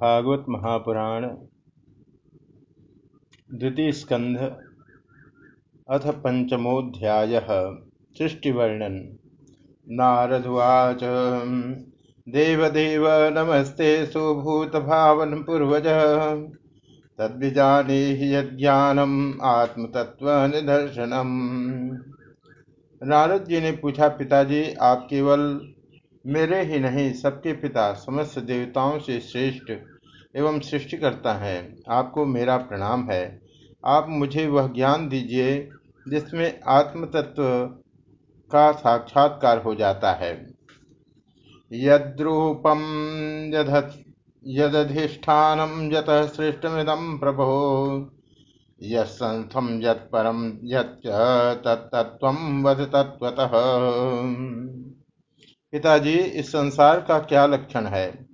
भागवत महापुराण, द्वितीय स्कंध, अथ पंचमोध्याय, सृष्टिवर्णन। नारदुवाच, देवदेव नमस्ते सुभूत भावन पूर्वज। तद्विजाने यज्ञानम आत्मतत्व निदर्शनम। नारद जी ने पूछा, पिताजी, आप केवल मेरे ही नहीं, सबके पिता समस्त देवताओं से श्रेष्ठ एवं सृष्टि करता है। आपको मेरा प्रणाम है। आप मुझे वह ज्ञान दीजिए जिसमें आत्मतत्व का साक्षात्कार हो जाता है। यद्रूपम यदधिष्ठानम यत सृष्टमिदम प्रभो। यंस्थम यत्परम यत्तत्व वध तत्वतः पिताजी, इस संसार का क्या लक्षण है?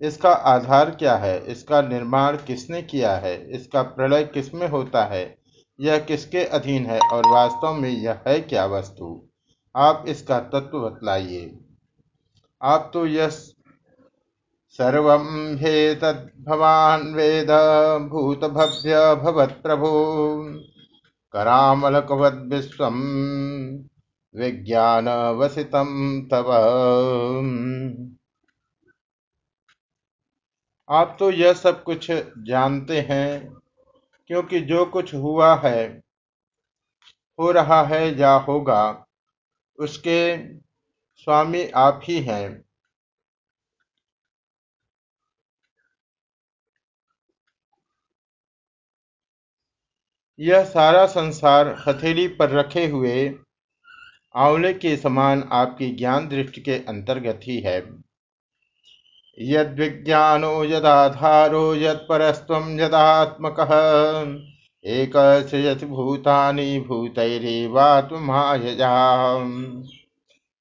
इसका आधार क्या है? इसका निर्माण किसने किया है? इसका प्रलय किसमें होता है? यह किसके अधीन है? और वास्तव में यह है क्या वस्तु? आप इसका तत्व बतलाइए। आप तो यह सर्व भवान वेद भूत भव्य भवत प्रभु। करामलकवद विश्व विज्ञान वसितम तब आप तो यह सब कुछ जानते हैं, क्योंकि जो कुछ हुआ है, हो रहा है या होगा, उसके स्वामी आप ही हैं। यह सारा संसार हथेली पर रखे हुए आंवले के समान आपकी ज्ञान दृष्टि के अंतर्गत ही है। यद विज्ञानो यदाधारो यत्परस्व यदात्मक एक भूतानि भूतरेवात्मायजा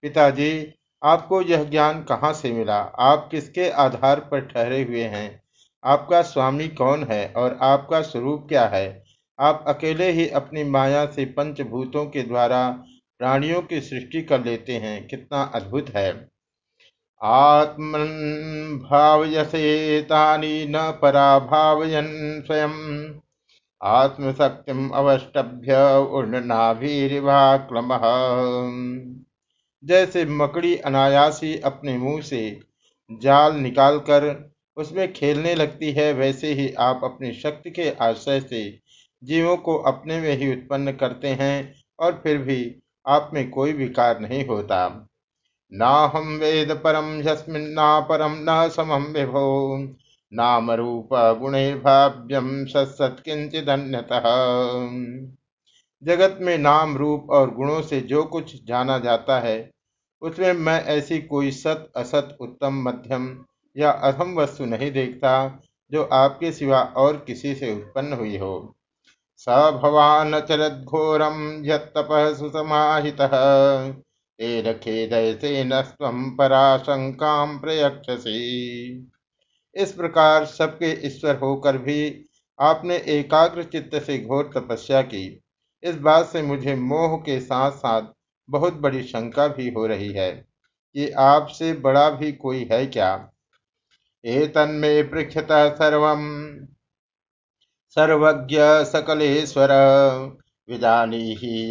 पिताजी, आपको यह ज्ञान कहाँ से मिला? आप किसके आधार पर ठहरे हुए हैं? आपका स्वामी कौन है और आपका स्वरूप क्या है? आप अकेले ही अपनी माया से पंचभूतों के द्वारा प्राणियों की सृष्टि कर लेते हैं। कितना अद्भुत है। आत्मन भावयसेतानि न पराभावयन स्वयं। आत्मशक्तिम अवष्टभ्य उर्णनाभिरिवाक्लम। जैसे मकड़ी अनायासी अपने मुँह से जाल निकालकर उसमें खेलने लगती है, वैसे ही आप अपनी शक्ति के आश्रय से जीवों को अपने में ही उत्पन्न करते हैं और फिर भी आप में कोई विकार नहीं होता। नाहम वेद परम यस्मिन्ना परम, न समम विभो। नाम रूप गुणैर्भाव्यम सत्किंचिदन्यतः जगत में नाम रूप और गुणों से जो कुछ जाना जाता है, उसमें मैं ऐसी कोई सत, असत, उत्तम, मध्यम या अधम वस्तु नहीं देखता, जो आपके सिवा और किसी से उत्पन्न हुई हो। स भवान खेदयसेन पराशंका प्रयक्षसी। इस प्रकार सबके ईश्वर होकर भी आपने एकाग्र चित्त से घोर तपस्या की। इस बात से मुझे मोह के साथ साथ बहुत बड़ी शंका भी हो रही है कि आपसे बड़ा भी कोई है क्या? ए तन्मे पृक्षत सर्व सर्वज्ञ सकलेश्वर। विजानी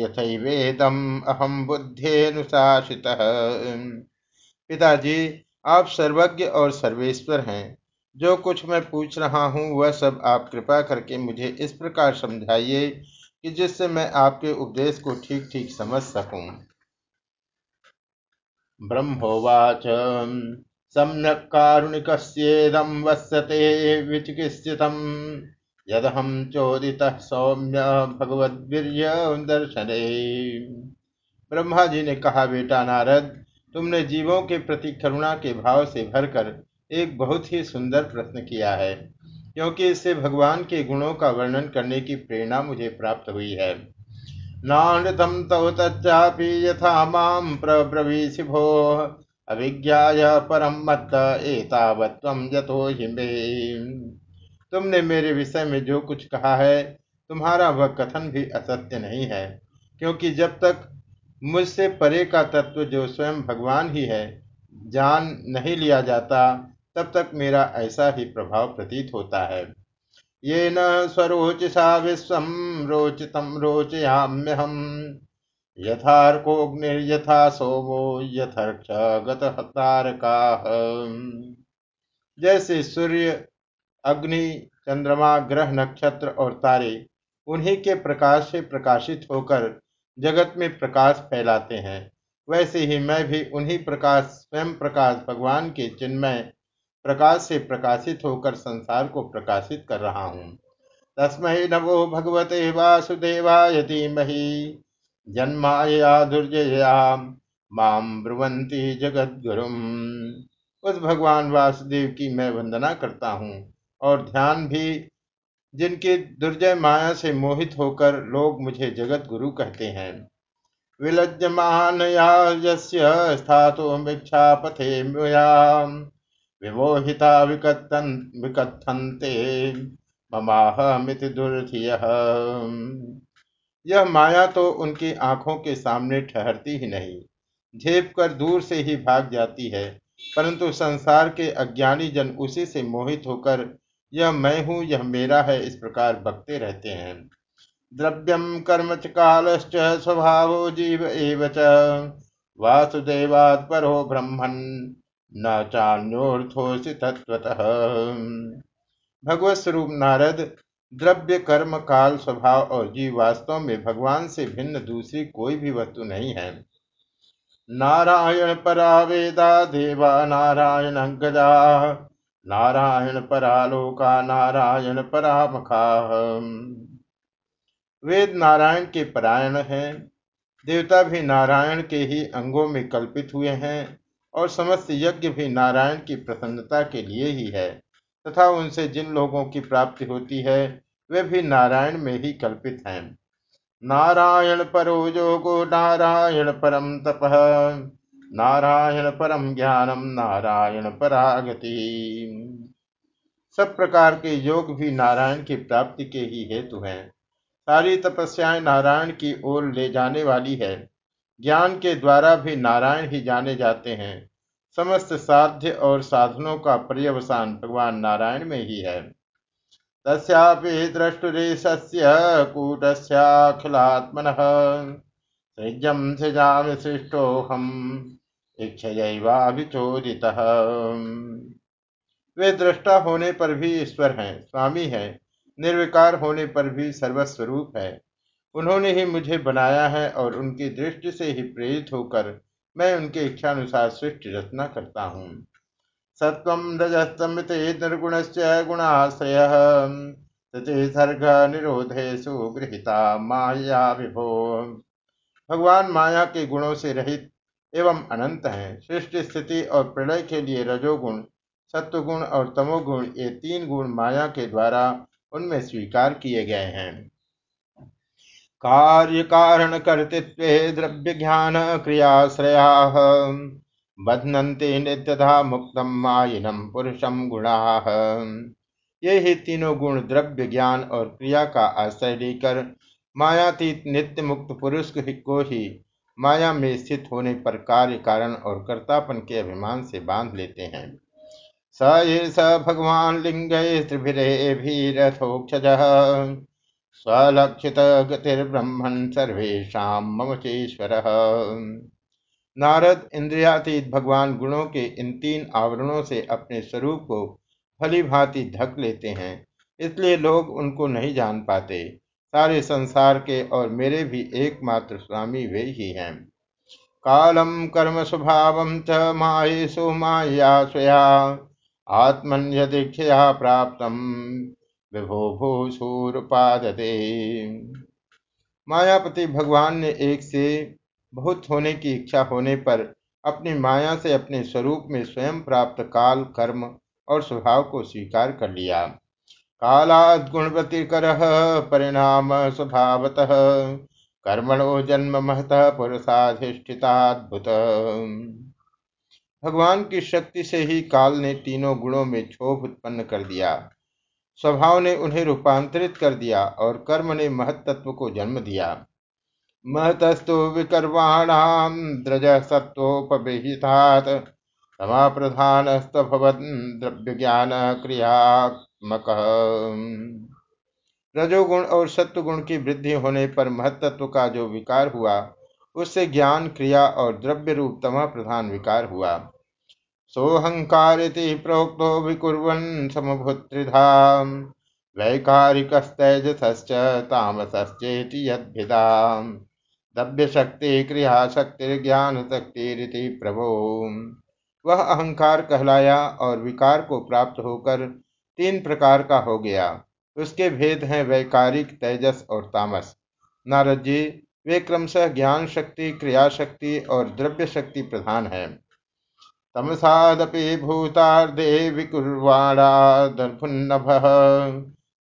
यथवेदम अहम बुद्धिनुशासित पिताजी, आप सर्वज्ञ और सर्वेश्वर हैं। जो कुछ मैं पूछ रहा हूँ, वह सब आप कृपा करके मुझे इस प्रकार समझाइए कि जिससे मैं आपके उपदेश को ठीक ठीक समझ सकूँ। ब्रह्मोवाच, सम्यक कारुणिक वत्सते विचिकित्सितम। यदहम चोदित सौम्य भगवदीर्य दर्शन ब्रह्मा जी ने कहा, बेटा नारद, तुमने जीवों के प्रति करुणा के भाव से भरकर एक बहुत ही सुंदर प्रश्न किया है, क्योंकि इससे भगवान के गुणों का वर्णन करने की प्रेरणा मुझे प्राप्त हुई है। नानृतम तव तच्चापि यथा माम भो अभिज्ञा परम मत एतावत्वम यथो हिमे तुमने मेरे विषय में जो कुछ कहा है, तुम्हारा वह कथन भी असत्य नहीं है, क्योंकि जब तक मुझसे परे का तत्व जो स्वयं भगवान ही है, जान नहीं लिया जाता, तब तक मेरा ऐसा ही प्रभाव प्रतीत होता है। ये न स्वरोचिषा विश्व रोचितम रोचयाम्यहम। यथार्कोग्निर्यथा सोमो यथर्क्ष गतहतारका। जैसे सूर्य अग्नि, चंद्रमा, ग्रह, नक्षत्र और तारे उन्हीं के प्रकाश से प्रकाशित होकर जगत में प्रकाश फैलाते हैं। वैसे ही मैं भी उन्हीं प्रकाश, स्वयं प्रकाश, भगवान के चिन्मय प्रकाश से प्रकाशित होकर संसार को प्रकाशित कर रहा हूँ। तस्मय नवो भगवते वासुदेवाय धीमहि। जन्माया दुर्जया माम ब्रुवंती जगत गुरुम उस भगवान वासुदेव की मैं वंदना करता हूँ। और ध्यान भी जिनकी दुर्जय माया से मोहित होकर लोग मुझे जगत गुरु कहते हैं। विलज्जमान पथे विमोहिता ममाहमिति दुर्धिय। यह माया तो उनकी आँखों के सामने ठहरती ही नहीं। झेप कर दूर से ही भाग जाती है, परंतु संसार के अज्ञानी जन उसी से मोहित होकर यह मैं हूँ, यह मेरा है। इस प्रकार बकते रहते हैं। द्रव्यम कर्म च कालश्च स्वभाव जीव एव च। परो ब्रह्मन, न चान्योर्थोसि तत्वतः भगवत स्वरूप नारद, द्रव्य कर्म, काल, स्वभाव और जीव वास्तव में भगवान से भिन्न दूसरी कोई भी वस्तु नहीं है। नारायण परा वेदा, देवा नारायण गजा नारायण परालोका, नारायण परामखा। वेद नारायण के परायण हैं, देवता भी नारायण के ही अंगों में कल्पित हुए हैं, और समस्त यज्ञ भी नारायण की प्रसन्नता के लिए ही है, तथा उनसे जिन लोगों की प्राप्ति होती है, वे भी नारायण में ही कल्पित हैं। नारायण परो योगो नारायण परम तप। नारायण परम ज्ञानम, नारायण परागति। सब प्रकार के योग भी नारायण की प्राप्ति के ही हेतु हैं। सारी तपस्याएँ नारायण की ओर ले जाने वाली है। ज्ञान के द्वारा भी नारायण ही जाने जाते हैं। समस्त साध्य और साधनों का पर्यवसान भगवान नारायण में ही है। तस्यापि द्रष्टुरेशस्य कूटस्याखिलात्मनः। सृजं सृजामि सृष्टोऽहम्। इच्छयैवाभिचोदितः वे दृष्टा होने पर भी ईश्वर हैं, स्वामी हैं, निर्विकार होने पर भी सर्वस्वरूप है। उन्होंने ही मुझे बनाया है और उनकी दृष्टि से ही प्रेरित होकर मैं उनके इच्छानुसार सृष्टि रचना करता हूँ। सत्वं रजस्तमिते निर्गुणस्य गुणाश्रयः। तते सर्ग निरोधेशु गृहिता माया विभो। भगवान माया के गुणों से रहित एवं अनंत हैं। सृष्टि स्थिति और प्रलय के लिए रजोगुण, सत्वगुण और तमोगुण ये तीन गुण माया के द्वारा उनमें स्वीकार किए गए हैं। कार्य कारण कर्तृत्व द्रव्य ज्ञान क्रियाश्रया बध्नते नित्यधा मुक्तम मायिनम पुरुषम गुणा। ये ही तीनों गुण द्रव्य ज्ञान और क्रिया का आश्रय लेकर मायातीत नित्य मुक्त पुरुष को ही माया में स्थित होने पर कार्य कारण और कर्तापन के अभिमान से बाँध लेते हैं। स ये स भगवान लिंग त्रिभिरेभिरथोक्षज स्वलक्षित गतिर्ब्रह्मण सर्वेशा मम चेश्वर। नारद, इंद्रियातीत भगवान गुणों के इन तीन आवरणों से अपने स्वरूप को भली भांति ढक लेते हैं, इसलिए लोग उनको नहीं जान पाते। सारे संसार के और मेरे भी एकमात्र स्वामी वे ही हैं। कालम कर्म स्वभाव च मायेशो माया स्वया। आत्मन यदीक्षया प्राप्त विभो भूसूरपादते मायापति भगवान ने एक से बहुत होने की इच्छा होने पर अपनी माया से अपने स्वरूप में स्वयं प्राप्त काल, कर्म और स्वभाव को स्वीकार कर लिया। कालाद गुणवती परिणाम स्वभावतः। कर्मणो जन्म महत पुरुषाधिष्ठिताद्भुत। भगवान की शक्ति से ही काल ने तीनों गुणों में क्षोभ उत्पन्न कर दिया। स्वभाव ने उन्हें रूपांतरित कर दिया और कर्म ने महत्त्व को जन्म दिया। महतस्तु विकर्वाणाम द्रज सत्वोपहितात् तमा प्रधानस्तभवन् द्रव्य ज्ञान क्रियात्मक रजोगुण और सत्वगुण की वृद्धि होने पर महत्त्व का जो विकार हुआ, उससे ज्ञान, क्रिया और द्रव्य रूप तमा प्रधान विकार हुआ। सोहंकार प्रोक्तो विकुर्वन् समभूत्रिधा शक्ति क्रिया शक्ति ज्ञान शक्ति प्रभो वह अहंकार कहलाया और विकार को प्राप्त होकर तीन प्रकार का हो गया। उसके भेद हैं वैकारिक, तेजस और तामस। नारद जी, वे क्रमशः ज्ञान शक्ति क्रिया शक्ति और द्रव्य शक्ति प्रधान है। तमसादपि भूतार्धे विकुर्वाणादर्भुन्नभ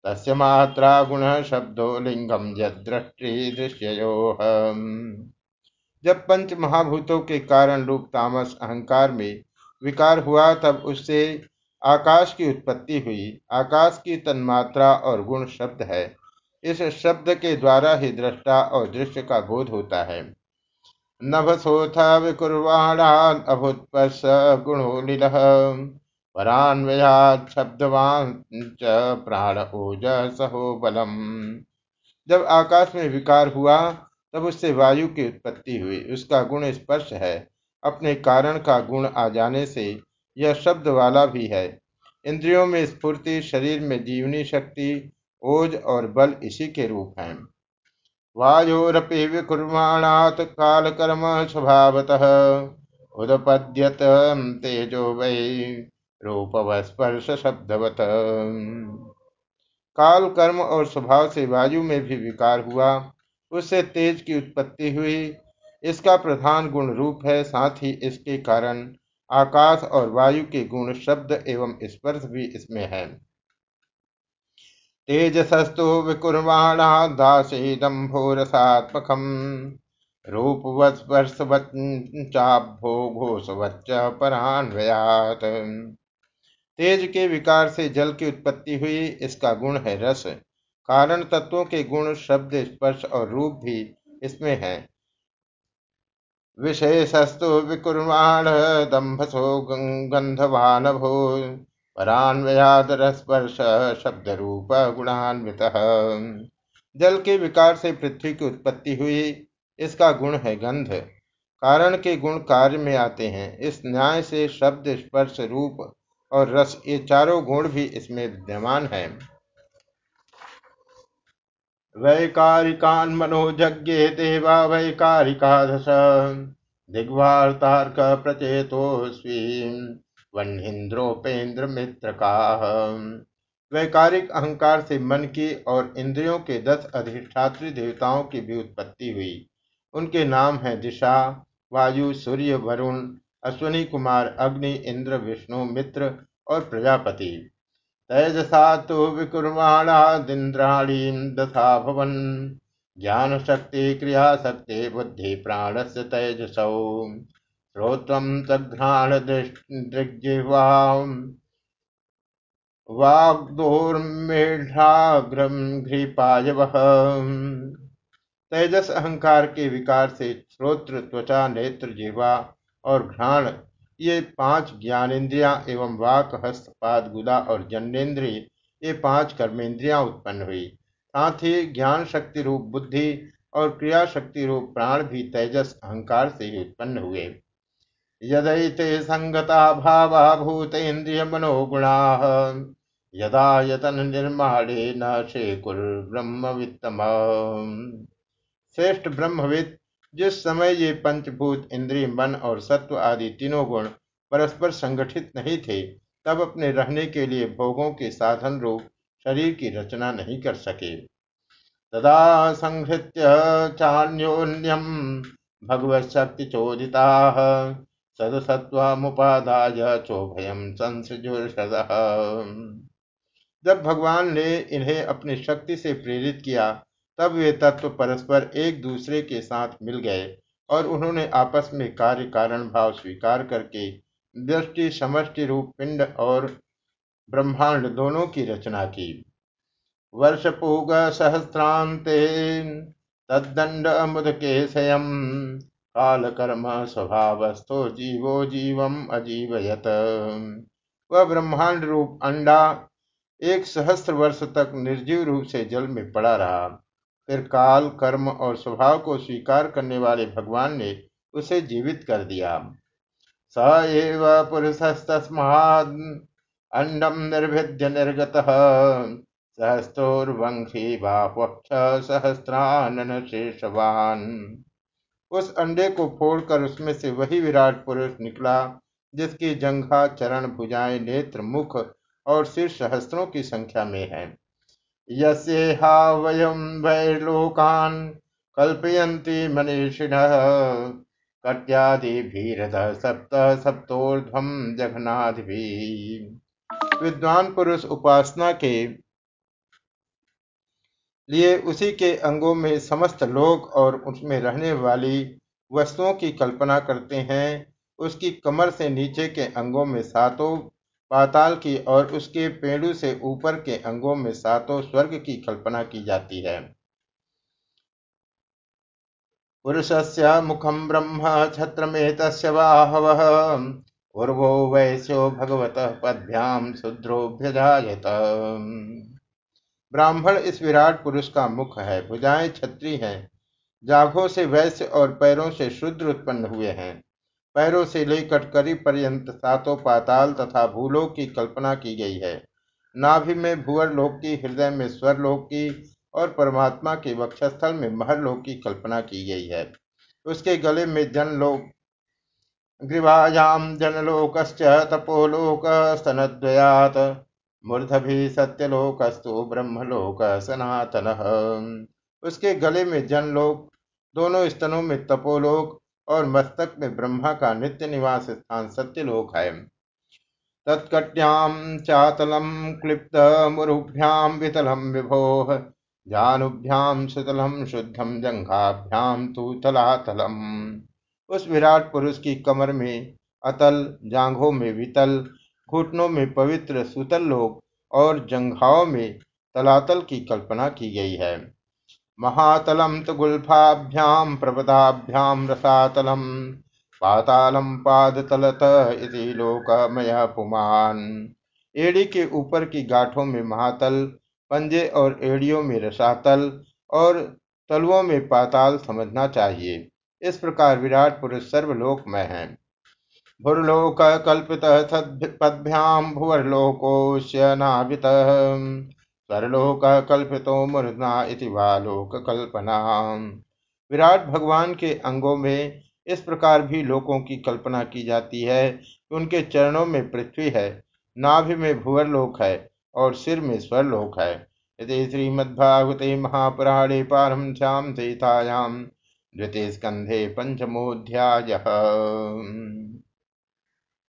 तस्य मात्रा गुण शब्दो लिंगम यदृष्टि दृश्यो जब पंच महाभूतों के कारण रूप तामस अहंकार में विकार हुआ, तब उससे आकाश की उत्पत्ति हुई। आकाश की तन्मात्रा और गुण शब्द है। इस शब्द के द्वारा ही दृष्टा और दृश्य का बोध होता है। नभसोथ विकुर्वाणा अभुत्पस गुणो परान्वयात शब्दवान प्राण सहो बलम। जब आकाश में विकार हुआ, तब उससे वायु की उत्पत्ति हुई। उसका गुण स्पर्श है। अपने कारण का गुण आ जाने से यह शब्द वाला भी है। इंद्रियों में स्फूर्ति, शरीर में जीवनी शक्ति, ओज और बल इसी के रूप हैं। वायोरपि काल कर्म स्वभावतः उदपद्यत तेजो वै रूप स्पर्श शब्दवत काल कर्म और स्वभाव से वायु में भी विकार हुआ, उससे तेज की उत्पत्ति हुई, इसका प्रधान गुण रूप है, साथ ही इसके कारण आकाश और वायु के गुण, शब्द एवं स्पर्श भी इसमें है। तेजसस्तु विकुर्वाणा दासीदम्भोरसात्मकम परान्वयात। तेज के विकार से जल की उत्पत्ति हुई, इसका गुण है रस। कारण तत्वों के गुण, शब्द, स्पर्श और रूप भी इसमें है। विशेषस्तु विकुर्वाण दम्भसो गंधवान भो रसपर्श शब्द रूप गुणान्वित। जल के विकार से पृथ्वी की उत्पत्ति हुई। इसका गुण है गंध। कारण के गुण कार्य में आते हैं। इस न्याय से शब्द स्पर्श रूप और रस, ये चारों गुण भी इसमें विद्यमान है। वैकारिकान मनोजज्ञे देवा वैकारिकादश। दिग्वार्तार्क प्रचेतो वन्हिंद्रोपेन्द्र मित्र का वैकारिक अहंकार से मन की और इंद्रियों के दस अधिष्ठात्री देवताओं की भी उत्पत्ति हुई। उनके नाम है दिशा, वायु, सूर्य, वरुण, अश्वनी कुमार, अग्नि, इंद्र, विष्णु, मित्र और प्रजापति। तेजसा तो विकुर्वाणादिंद्राणी दशा भवन ज्ञान शक्ति क्रिया शक्ति बुद्धि प्राण से तेजसौ। श्रोत्र सघ्राण दृग्जिह्वा वाग्दोर्मेढाग्रम घृपायवः। तेजस अहंकार के विकार से श्रोत्र, त्वचा, नेत्र, जिह्वा और घ्राण ये पाँच ज्ञानेन्द्रियाँ एवं वाक हस्तपाद गुदा और जन्नेन्द्रिय ये पाँच कर्मेंद्रियाँ उत्पन्न हुई। साथ ही ज्ञान शक्ति रूप बुद्धि और क्रिया शक्ति रूप प्राण भी तेजस अहंकार से ही उत्पन्न हुए। यदैते संगता भावा भूत इंद्रिय मनोगुणा, यदा यतन निर्माणे न शेकुर ब्रह्म वित्तम श्रेष्ठ ब्रह्मविद जिस समय ये पंचभूत, इंद्रिय, मन और सत्व आदि तीनों गुण परस्पर संगठित नहीं थे, तब अपने रहने के लिए भोगों के साधन रूप शरीर की रचना नहीं कर सके। तदा संहृत्य चान्योन्यम भगवत शक्ति चोदिता सदसत्वमुपादाय चोभयम संसृजुषद जब भगवान ने इन्हें अपनी शक्ति से प्रेरित किया तब वे तत्व परस्पर एक दूसरे के साथ मिल गए और उन्होंने आपस में कार्य कारण भाव स्वीकार करके दृष्टि, समष्टि रूप, पिंड और ब्रह्मांड दोनों की रचना की। वर्ष पूग सहस्रांते तदंड मुद के स्वयं काल कर्म स्वभावस्थो जीवो जीवम अजीवयत। वह ब्रह्मांड रूप अंडा एक सहस्त्र वर्ष तक निर्जीव रूप से जल में पड़ा रहा। फिर काल, कर्म और स्वभाव को स्वीकार करने वाले भगवान ने उसे जीवित कर दिया। स एव पुरुषस्तस्माद् अंडम निर्भिद्य निर्गत। सहस्रोर्वंशी बाह्वक्ष सहस्रानन शेषवान उस अंडे को फोड़कर उसमें से वही विराट पुरुष निकला, जिसकी जंघा, चरण, भुजाएँ, नेत्र, मुख और सिर सहस्त्रों की संख्या में है। कल्पयन्ति मनीषिणः। कट्यादिभीरध सप्त विद्वान पुरुष उपासना के लिए उसी के अंगों में समस्त लोक और उसमें रहने वाली वस्तुओं की कल्पना करते हैं। उसकी कमर से नीचे के अंगों में सातों पाताल की और उसके पेड़ू से ऊपर के अंगों में सातों स्वर्ग की कल्पना की जाती है। पुरुषस्य मुखम ब्रह्म छत्रमेतस्य बाहवः। पूर्वो वैश्यो भगवत पद्भ्याम शूद्रोभ्यजायत ब्राह्मण इस विराट पुरुष का मुख है। भुजाएँ छत्री हैं। जाघों से वैश्य और पैरों से शूद्र उत्पन्न हुए हैं। पैरों से लेकर करी पर्यंत सातों पाताल तथा भूलोक की कल्पना की गई है। नाभि में भूवर लोक की, हृदय में स्वरलोक की और परमात्मा के वक्षस्थल में महरलोक की कल्पना की गई है। उसके गले में जनलोक ग्रीवायाम जनलोकश्च तपोलोक स्तनद्वयात मूर्धभि सत्यलोकस्तु ब्रह्मलोक सनातन उसके गले में जनलोक, दोनों स्तनों में तपोलोक और मस्तक में ब्रह्मा का नित्य निवास स्थान सत्यलोक है। तत्कट्याम चातलम क्लिप्त मुरुभ्याम वितलम विभोह जानुभ्याम सुतलम शुद्धम जंघाभ्याम तू तलातलम उस विराट पुरुष की कमर में अतल, जांघों में वितल, घुटनों में पवित्र सुतल लोक और जंघाओं में तलातल की कल्पना की गई है। महातलम तो गुल्फाभ्याम प्रपदाभ्याम रसातलम। पातालम पादतलत इति लोकमय पुमान। एड़ी के ऊपर की गाठों में महातल, पंजे और एड़ियों में रसातल और तलुओं में पाताल समझना चाहिए। इस प्रकार विराट पुरुष सर्वलोक में है भुर्लोक कल्पित पदभ्याम भुवरलोकोश्यनाभित स्वरलोक कल्पितो मुर्ना इति लोक कल्पना विराट भगवान के अंगों में इस प्रकार भी लोकों की कल्पना की जाती है कि उनके चरणों में पृथ्वी है, नाभि में भुवरलोक है और सिर में स्वरलोक है। यदि श्रीमद्भागवते महापुराणे पारमश्याम सीतायां द्वितीय स्कंधे पंचमोध्याय